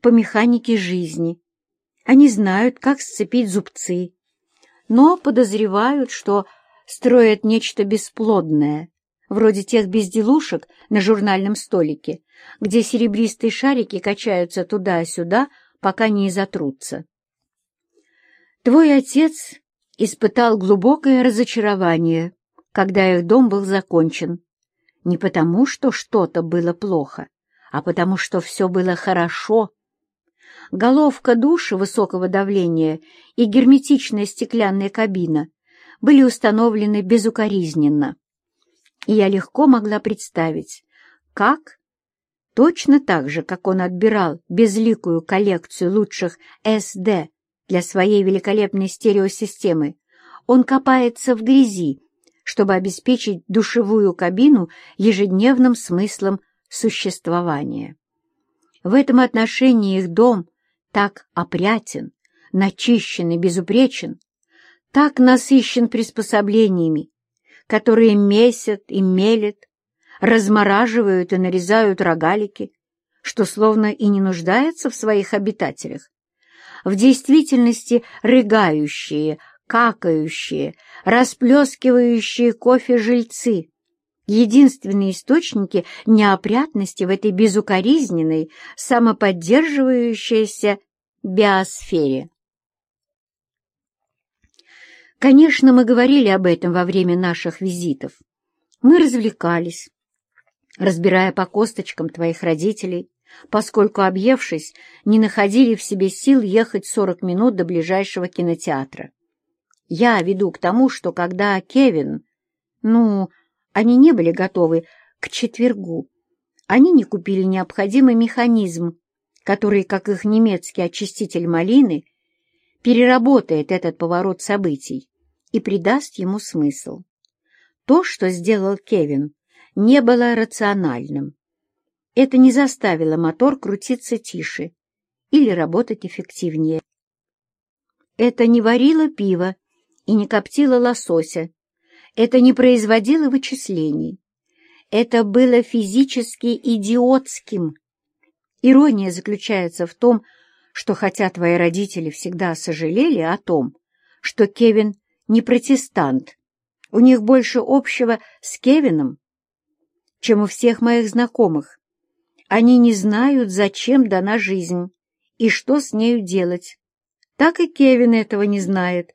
по механике жизни. Они знают, как сцепить зубцы, но подозревают, что строят нечто бесплодное, вроде тех безделушек на журнальном столике, где серебристые шарики качаются туда-сюда, пока не изотрутся. Твой отец испытал глубокое разочарование, когда их дом был закончен. Не потому, что что-то было плохо, а потому, что все было хорошо. Головка душа высокого давления и герметичная стеклянная кабина были установлены безукоризненно. И я легко могла представить, как, точно так же, как он отбирал безликую коллекцию лучших СД для своей великолепной стереосистемы, он копается в грязи, чтобы обеспечить душевую кабину ежедневным смыслом существования. В этом отношении их дом так опрятен, начищен и безупречен, так насыщен приспособлениями, которые месят и мелят, размораживают и нарезают рогалики, что словно и не нуждается в своих обитателях. В действительности рыгающие, какающие, расплескивающие кофе жильцы — единственные источники неопрятности в этой безукоризненной, самоподдерживающейся биосфере. Конечно, мы говорили об этом во время наших визитов. Мы развлекались, разбирая по косточкам твоих родителей, поскольку, объевшись, не находили в себе сил ехать сорок минут до ближайшего кинотеатра. Я веду к тому, что когда Кевин... Ну, они не были готовы к четвергу. Они не купили необходимый механизм, который, как их немецкий очиститель малины, переработает этот поворот событий и придаст ему смысл. То, что сделал Кевин, не было рациональным. Это не заставило мотор крутиться тише или работать эффективнее. Это не варило пиво и не коптило лосося. Это не производило вычислений. Это было физически идиотским. Ирония заключается в том, что хотя твои родители всегда сожалели о том, что Кевин не протестант. У них больше общего с Кевином, чем у всех моих знакомых. Они не знают, зачем дана жизнь и что с нею делать. Так и Кевин этого не знает.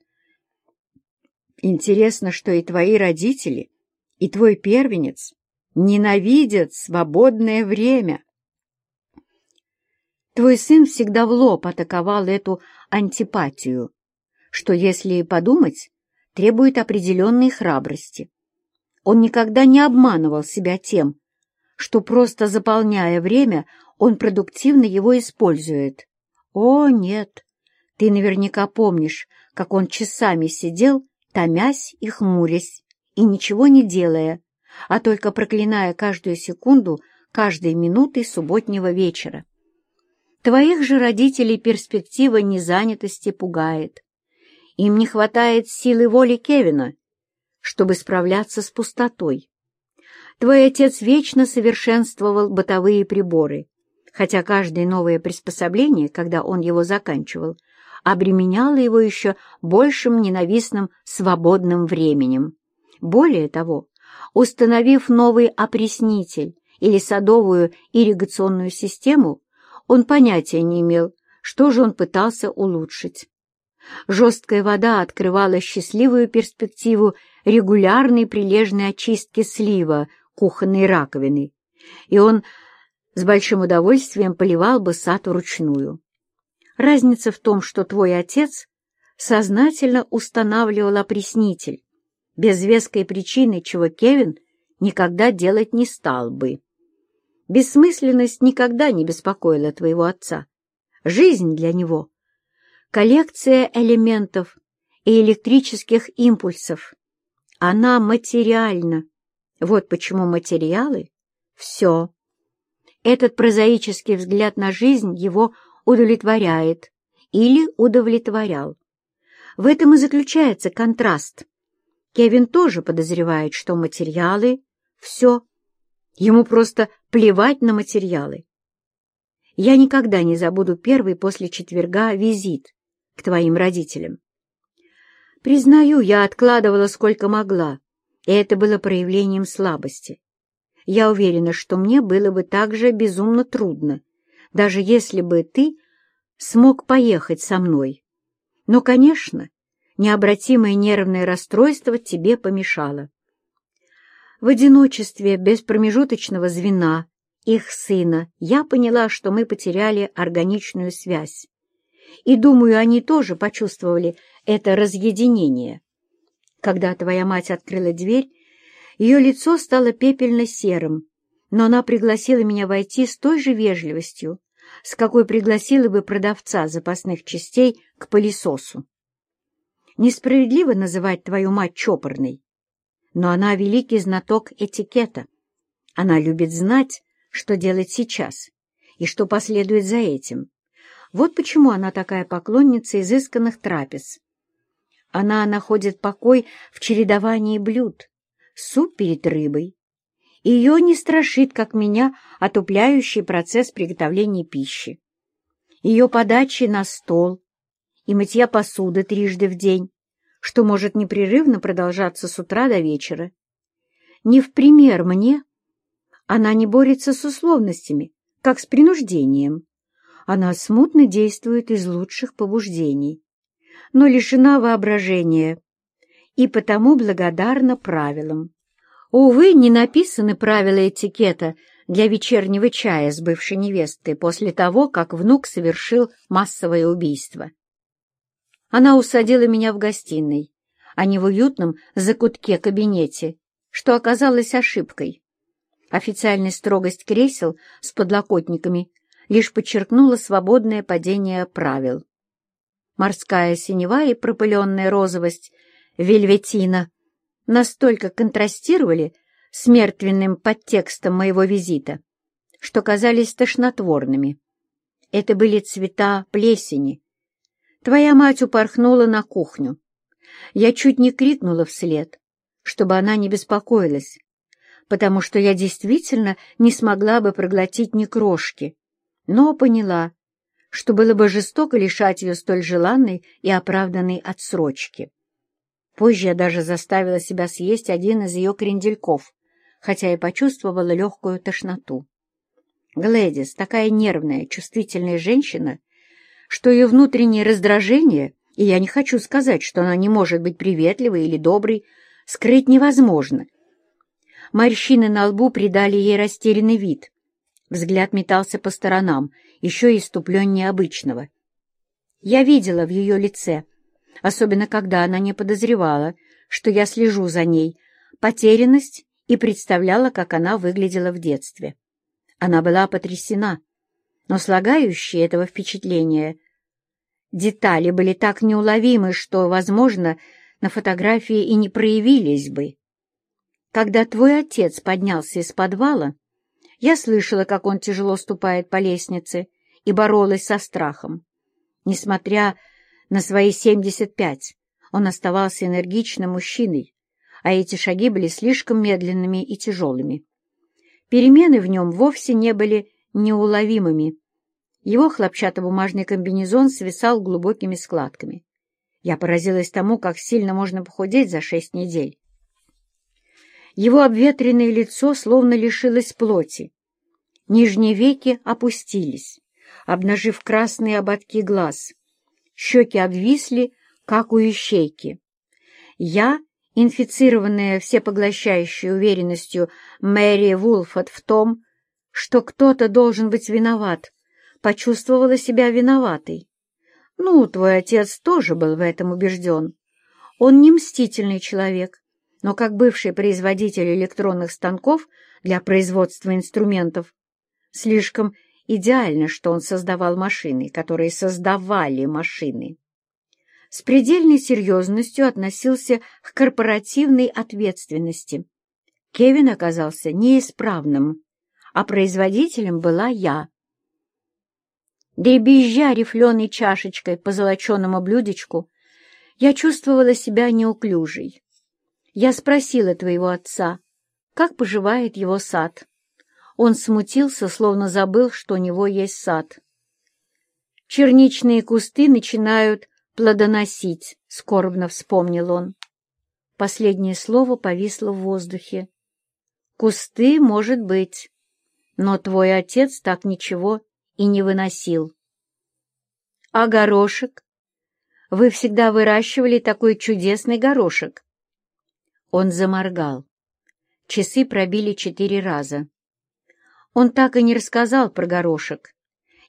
Интересно, что и твои родители, и твой первенец ненавидят свободное время. Твой сын всегда в лоб атаковал эту антипатию, что, если подумать, требует определенной храбрости. Он никогда не обманывал себя тем, что просто заполняя время, он продуктивно его использует. О, нет! Ты наверняка помнишь, как он часами сидел, томясь и хмурясь, и ничего не делая, а только проклиная каждую секунду, каждой минуты субботнего вечера. Твоих же родителей перспектива незанятости пугает. Им не хватает силы воли Кевина, чтобы справляться с пустотой. Твой отец вечно совершенствовал бытовые приборы, хотя каждое новое приспособление, когда он его заканчивал, обременяло его еще большим ненавистным свободным временем. Более того, установив новый опреснитель или садовую ирригационную систему, он понятия не имел, что же он пытался улучшить. Жесткая вода открывала счастливую перспективу регулярной прилежной очистки слива кухонной раковины, и он с большим удовольствием поливал бы сад вручную. Разница в том, что твой отец сознательно устанавливал опреснитель, без веской причины, чего Кевин никогда делать не стал бы. Бессмысленность никогда не беспокоила твоего отца. Жизнь для него коллекция элементов и электрических импульсов. Она материальна. Вот почему материалы — все. Этот прозаический взгляд на жизнь его удовлетворяет или удовлетворял. В этом и заключается контраст. Кевин тоже подозревает, что материалы — все. Ему просто плевать на материалы. Я никогда не забуду первый после четверга визит к твоим родителям. Признаю, я откладывала сколько могла, и это было проявлением слабости. Я уверена, что мне было бы так же безумно трудно, даже если бы ты смог поехать со мной. Но, конечно, необратимое нервное расстройство тебе помешало. В одиночестве, без промежуточного звена, их сына, я поняла, что мы потеряли органичную связь. И, думаю, они тоже почувствовали это разъединение. Когда твоя мать открыла дверь, ее лицо стало пепельно-серым, но она пригласила меня войти с той же вежливостью, с какой пригласила бы продавца запасных частей к пылесосу. Несправедливо называть твою мать чопорной, но она великий знаток этикета. Она любит знать, что делать сейчас и что последует за этим. Вот почему она такая поклонница изысканных трапез. Она находит покой в чередовании блюд. Суп перед рыбой. Ее не страшит, как меня, отупляющий процесс приготовления пищи. Ее подачи на стол и мытья посуды трижды в день что может непрерывно продолжаться с утра до вечера. Не в пример мне, она не борется с условностями, как с принуждением. Она смутно действует из лучших побуждений, но лишена воображения и потому благодарна правилам. Увы, не написаны правила этикета для вечернего чая с бывшей невестой после того, как внук совершил массовое убийство. Она усадила меня в гостиной, а не в уютном закутке кабинете, что оказалось ошибкой. Официальная строгость кресел с подлокотниками лишь подчеркнула свободное падение правил. Морская синева и пропыленная розовость вельветина настолько контрастировали с мертвенным подтекстом моего визита, что казались тошнотворными. Это были цвета плесени, Твоя мать упорхнула на кухню. Я чуть не крикнула вслед, чтобы она не беспокоилась, потому что я действительно не смогла бы проглотить ни крошки, но поняла, что было бы жестоко лишать ее столь желанной и оправданной отсрочки. Позже я даже заставила себя съесть один из ее крендельков, хотя и почувствовала легкую тошноту. Глэдис, такая нервная, чувствительная женщина, что ее внутреннее раздражение, и я не хочу сказать, что она не может быть приветливой или доброй, скрыть невозможно. Морщины на лбу придали ей растерянный вид. Взгляд метался по сторонам, еще и иступленнее обычного. Я видела в ее лице, особенно когда она не подозревала, что я слежу за ней, потерянность и представляла, как она выглядела в детстве. Она была потрясена, но слагающие этого впечатления детали были так неуловимы, что, возможно, на фотографии и не проявились бы. Когда твой отец поднялся из подвала, я слышала, как он тяжело ступает по лестнице и боролась со страхом. Несмотря на свои семьдесят пять, он оставался энергичным мужчиной, а эти шаги были слишком медленными и тяжелыми. Перемены в нем вовсе не были неуловимыми. Его хлопчатобумажный комбинезон свисал глубокими складками. Я поразилась тому, как сильно можно похудеть за шесть недель. Его обветренное лицо словно лишилось плоти. Нижние веки опустились, обнажив красные ободки глаз. Щеки обвисли, как у ищейки. Я, инфицированная всепоглощающей уверенностью Мэри Вулфорд в том, что кто-то должен быть виноват, почувствовала себя виноватой. Ну, твой отец тоже был в этом убежден. Он не мстительный человек, но как бывший производитель электронных станков для производства инструментов, слишком идеально, что он создавал машины, которые создавали машины. С предельной серьезностью относился к корпоративной ответственности. Кевин оказался неисправным, а производителем была я. Дребезжа рифленой чашечкой по золоченому блюдечку, я чувствовала себя неуклюжей. Я спросила твоего отца, как поживает его сад. Он смутился, словно забыл, что у него есть сад. «Черничные кусты начинают плодоносить», — скорбно вспомнил он. Последнее слово повисло в воздухе. «Кусты, может быть, но твой отец так ничего и не выносил». «А горошек? Вы всегда выращивали такой чудесный горошек». Он заморгал. Часы пробили четыре раза. Он так и не рассказал про горошек,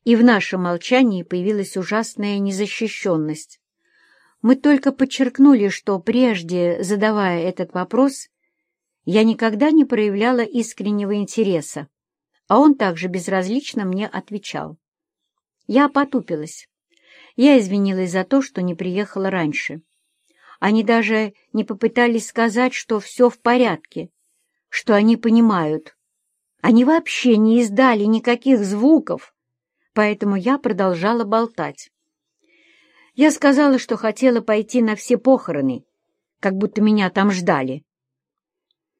и в нашем молчании появилась ужасная незащищенность. Мы только подчеркнули, что прежде, задавая этот вопрос, я никогда не проявляла искреннего интереса, а он также безразлично мне отвечал. Я потупилась. Я извинилась за то, что не приехала раньше. Они даже не попытались сказать, что все в порядке, что они понимают. Они вообще не издали никаких звуков, поэтому я продолжала болтать. Я сказала, что хотела пойти на все похороны, как будто меня там ждали.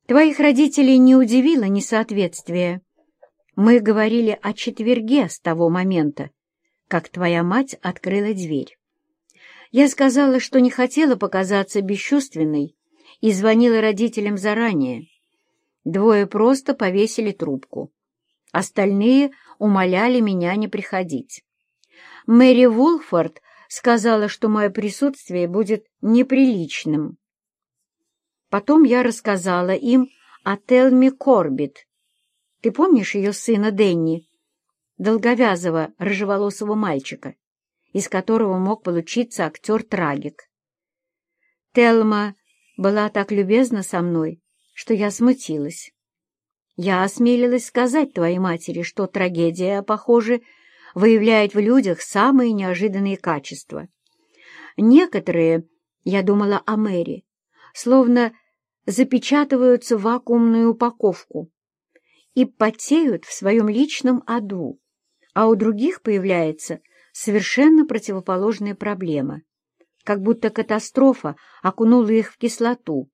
Твоих родителей не удивило несоответствие. Мы говорили о четверге с того момента, как твоя мать открыла дверь. Я сказала, что не хотела показаться бесчувственной и звонила родителям заранее. Двое просто повесили трубку. Остальные умоляли меня не приходить. Мэри Вулфорд сказала, что мое присутствие будет неприличным. Потом я рассказала им о Телме Корбит. Ты помнишь ее сына Денни, долговязого рыжеволосого мальчика, из которого мог получиться актер-трагик? Телма была так любезна со мной, что я смутилась. Я осмелилась сказать твоей матери, что трагедия, похоже, выявляет в людях самые неожиданные качества. Некоторые, я думала о Мэри, словно запечатываются в вакуумную упаковку и потеют в своем личном аду, а у других появляется совершенно противоположная проблема, как будто катастрофа окунула их в кислоту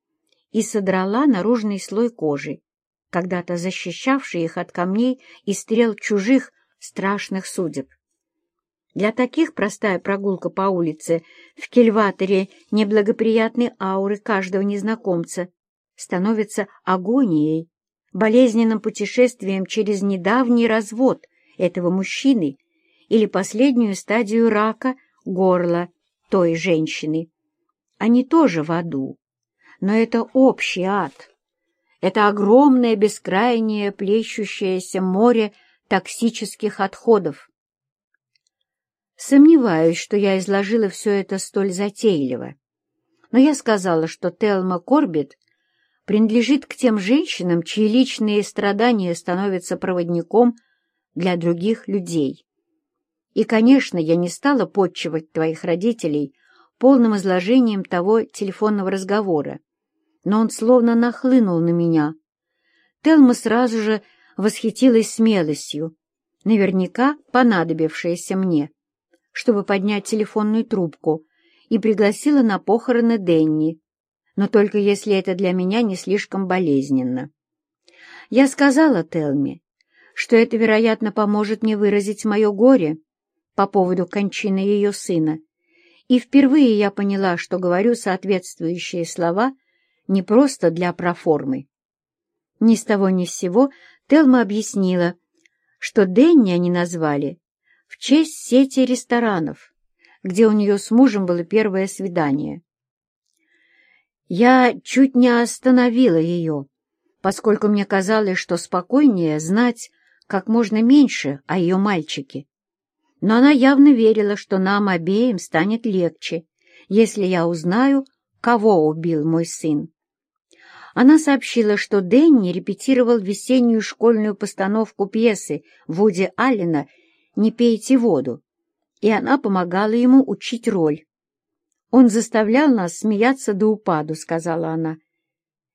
и содрала наружный слой кожи, когда-то защищавший их от камней и стрел чужих страшных судеб. Для таких простая прогулка по улице в кельваторе неблагоприятной ауры каждого незнакомца становится агонией, болезненным путешествием через недавний развод этого мужчины или последнюю стадию рака горла той женщины. Они тоже в аду, но это общий ад. Это огромное бескрайнее плещущееся море токсических отходов. Сомневаюсь, что я изложила все это столь затейливо. Но я сказала, что Телма Корбит принадлежит к тем женщинам, чьи личные страдания становятся проводником для других людей. И, конечно, я не стала подчивать твоих родителей полным изложением того телефонного разговора, но он словно нахлынул на меня. Телма сразу же восхитилась смелостью, наверняка понадобившейся мне, чтобы поднять телефонную трубку, и пригласила на похороны Денни, но только если это для меня не слишком болезненно. Я сказала Телме, что это, вероятно, поможет мне выразить мое горе по поводу кончины ее сына, и впервые я поняла, что говорю соответствующие слова не просто для проформы. Ни с того ни с сего Телма объяснила, что Денни они назвали в честь сети ресторанов, где у нее с мужем было первое свидание. Я чуть не остановила ее, поскольку мне казалось, что спокойнее знать как можно меньше о ее мальчике. Но она явно верила, что нам обеим станет легче, если я узнаю, кого убил мой сын. Она сообщила, что Дэнни репетировал весеннюю школьную постановку пьесы Вуди Аллена «Не пейте воду», и она помогала ему учить роль. «Он заставлял нас смеяться до упаду», — сказала она.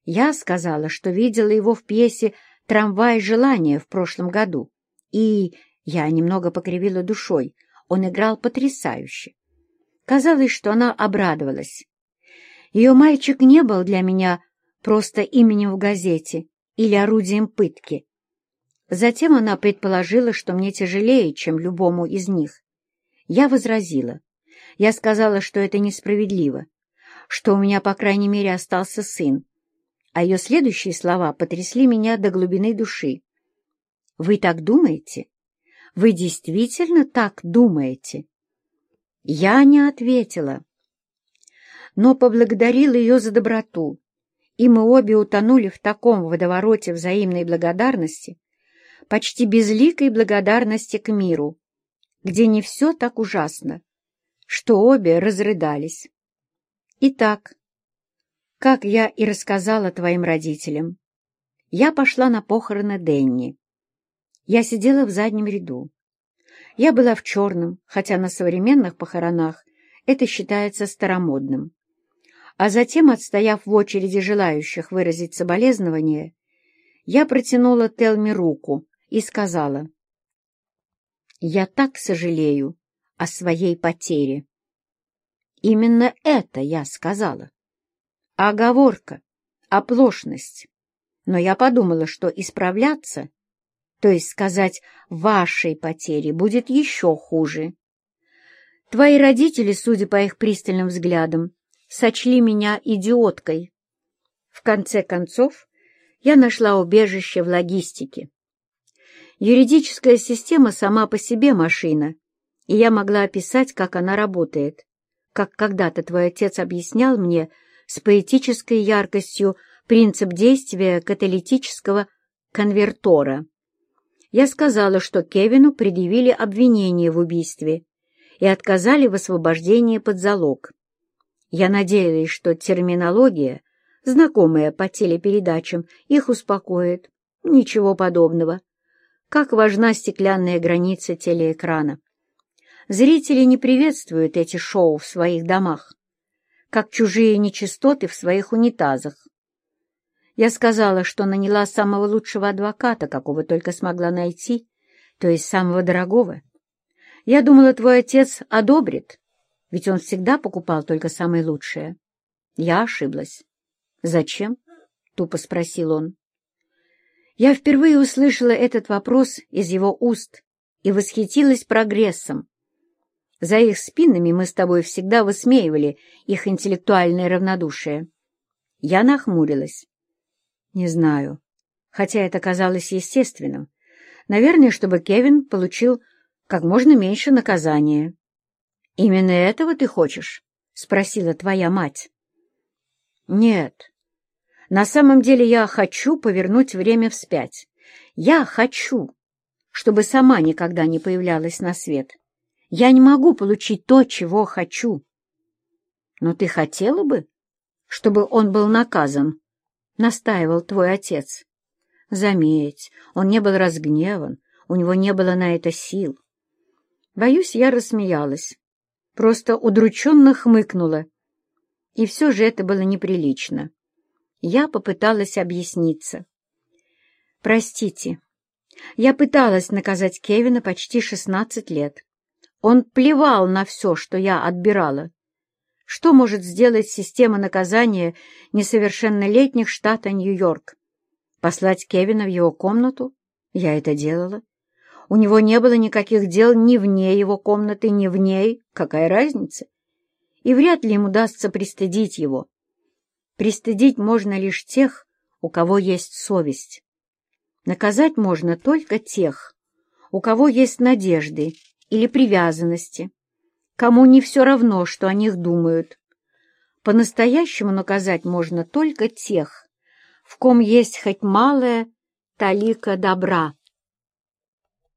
Я сказала, что видела его в пьесе «Трамвай желания» в прошлом году, и я немного покривила душой. Он играл потрясающе. Казалось, что она обрадовалась. Ее мальчик не был для меня просто именем в газете или орудием пытки. Затем она предположила, что мне тяжелее, чем любому из них. Я возразила. Я сказала, что это несправедливо, что у меня, по крайней мере, остался сын. А ее следующие слова потрясли меня до глубины души. «Вы так думаете? Вы действительно так думаете?» Я не ответила, но поблагодарила ее за доброту, и мы обе утонули в таком водовороте взаимной благодарности, почти безликой благодарности к миру, где не все так ужасно, что обе разрыдались. Итак, как я и рассказала твоим родителям, я пошла на похороны Денни. Я сидела в заднем ряду. Я была в черном, хотя на современных похоронах это считается старомодным. А затем, отстояв в очереди желающих выразить соболезнование, я протянула Телме руку, и сказала, «Я так сожалею о своей потере». Именно это я сказала. Оговорка, оплошность. Но я подумала, что исправляться, то есть сказать «вашей потере», будет еще хуже. Твои родители, судя по их пристальным взглядам, сочли меня идиоткой. В конце концов, я нашла убежище в логистике. Юридическая система сама по себе машина, и я могла описать, как она работает, как когда-то твой отец объяснял мне с поэтической яркостью принцип действия каталитического конвертора. Я сказала, что Кевину предъявили обвинение в убийстве и отказали в освобождении под залог. Я надеялась, что терминология, знакомая по телепередачам, их успокоит. Ничего подобного как важна стеклянная граница телеэкрана. Зрители не приветствуют эти шоу в своих домах, как чужие нечистоты в своих унитазах. Я сказала, что наняла самого лучшего адвоката, какого только смогла найти, то есть самого дорогого. Я думала, твой отец одобрит, ведь он всегда покупал только самое лучшее. Я ошиблась. «Зачем?» — тупо спросил он. Я впервые услышала этот вопрос из его уст и восхитилась прогрессом. За их спинами мы с тобой всегда высмеивали их интеллектуальное равнодушие. Я нахмурилась. Не знаю, хотя это казалось естественным. Наверное, чтобы Кевин получил как можно меньше наказания. «Именно этого ты хочешь?» — спросила твоя мать. «Нет, на самом деле я хочу повернуть время вспять. Я хочу, чтобы сама никогда не появлялась на свет. Я не могу получить то, чего хочу. Но ты хотела бы, чтобы он был наказан? Настаивал твой отец. Заметь, он не был разгневан, у него не было на это сил. Боюсь, я рассмеялась, просто удрученно хмыкнула. И все же это было неприлично. Я попыталась объясниться. «Простите, я пыталась наказать Кевина почти шестнадцать лет. Он плевал на все, что я отбирала. Что может сделать система наказания несовершеннолетних штата Нью-Йорк? Послать Кевина в его комнату? Я это делала. У него не было никаких дел ни вне его комнаты, ни в ней. Какая разница? И вряд ли ему удастся пристыдить его. Пристыдить можно лишь тех, у кого есть совесть. Наказать можно только тех, у кого есть надежды или привязанности, кому не все равно, что о них думают. По-настоящему наказать можно только тех, в ком есть хоть малая талика добра.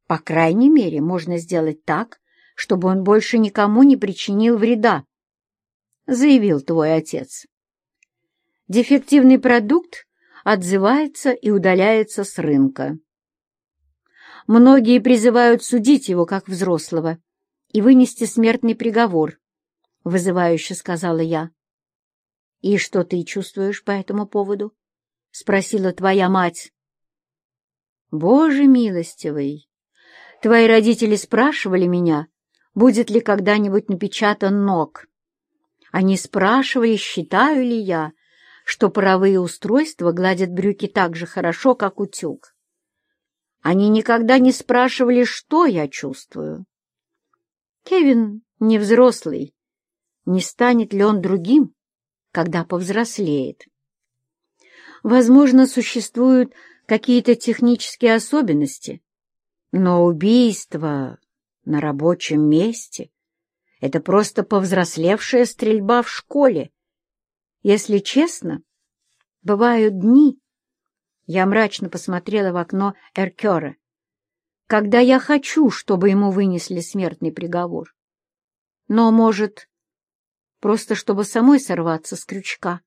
По крайней мере, можно сделать так, чтобы он больше никому не причинил вреда, — заявил твой отец. Дефективный продукт отзывается и удаляется с рынка. Многие призывают судить его как взрослого и вынести смертный приговор, — вызывающе сказала я. — И что ты чувствуешь по этому поводу? — спросила твоя мать. — Боже милостивый! Твои родители спрашивали меня, будет ли когда-нибудь напечатан ног. Они спрашивали, считаю ли я, что паровые устройства гладят брюки так же хорошо, как утюг. Они никогда не спрашивали, что я чувствую. Кевин не взрослый. Не станет ли он другим, когда повзрослеет? Возможно, существуют какие-то технические особенности, но убийство на рабочем месте — это просто повзрослевшая стрельба в школе. Если честно, бывают дни, я мрачно посмотрела в окно Эркера, когда я хочу, чтобы ему вынесли смертный приговор. Но, может, просто чтобы самой сорваться с крючка.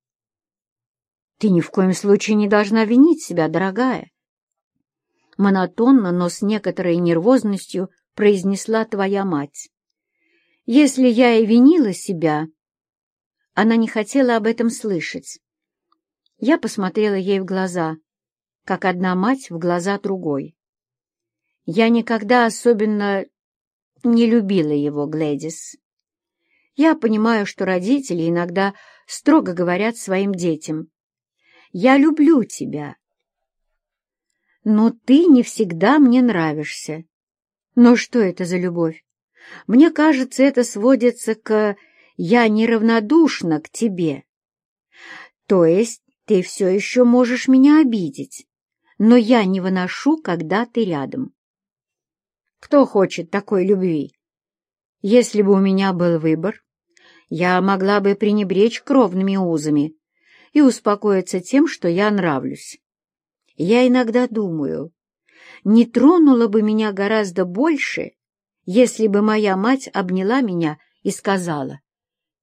Ты ни в коем случае не должна винить себя, дорогая. Монотонно, но с некоторой нервозностью произнесла твоя мать. Если я и винила себя, она не хотела об этом слышать. Я посмотрела ей в глаза, как одна мать в глаза другой. Я никогда особенно не любила его, Глэдис. Я понимаю, что родители иногда строго говорят своим детям, «Я люблю тебя». Но ты не всегда мне нравишься. Но что это за любовь? Мне кажется, это сводится к «я неравнодушна к тебе». То есть ты все еще можешь меня обидеть, но я не выношу, когда ты рядом. Кто хочет такой любви? Если бы у меня был выбор, я могла бы пренебречь кровными узами и успокоиться тем, что я нравлюсь. Я иногда думаю, не тронуло бы меня гораздо больше, если бы моя мать обняла меня и сказала,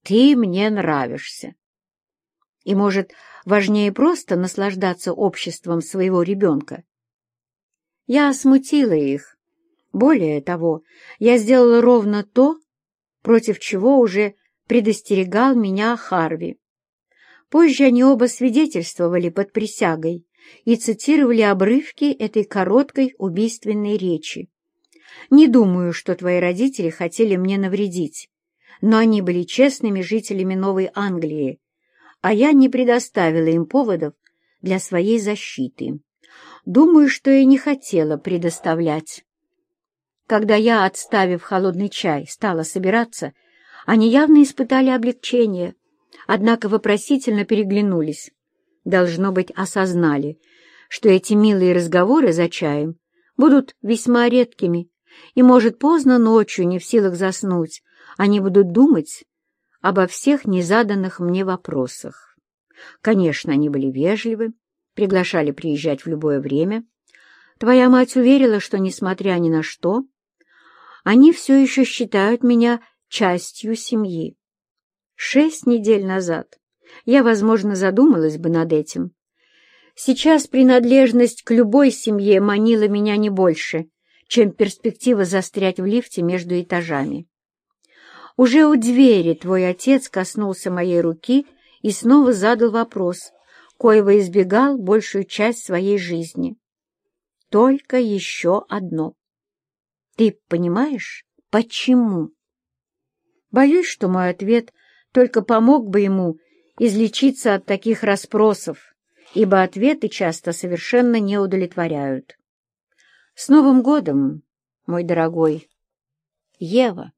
«Ты мне нравишься». И, может, важнее просто наслаждаться обществом своего ребенка. Я смутила их. Более того, я сделала ровно то, против чего уже предостерегал меня Харви. Позже они оба свидетельствовали под присягой и цитировали обрывки этой короткой убийственной речи. «Не думаю, что твои родители хотели мне навредить, но они были честными жителями Новой Англии, а я не предоставила им поводов для своей защиты. Думаю, что и не хотела предоставлять». Когда я, отставив холодный чай, стала собираться, они явно испытали облегчение, однако вопросительно переглянулись. Должно быть, осознали, что эти милые разговоры за чаем будут весьма редкими, и, может, поздно ночью, не в силах заснуть, они будут думать обо всех незаданных мне вопросах. Конечно, они были вежливы, приглашали приезжать в любое время. Твоя мать уверила, что, несмотря ни на что, они все еще считают меня частью семьи. Шесть недель назад я, возможно, задумалась бы над этим. Сейчас принадлежность к любой семье манила меня не больше, чем перспектива застрять в лифте между этажами. Уже у двери твой отец коснулся моей руки и снова задал вопрос, коего избегал большую часть своей жизни. Только еще одно. Ты понимаешь, почему? Боюсь, что мой ответ только помог бы ему излечиться от таких расспросов, ибо ответы часто совершенно не удовлетворяют. С Новым годом, мой дорогой! Ева!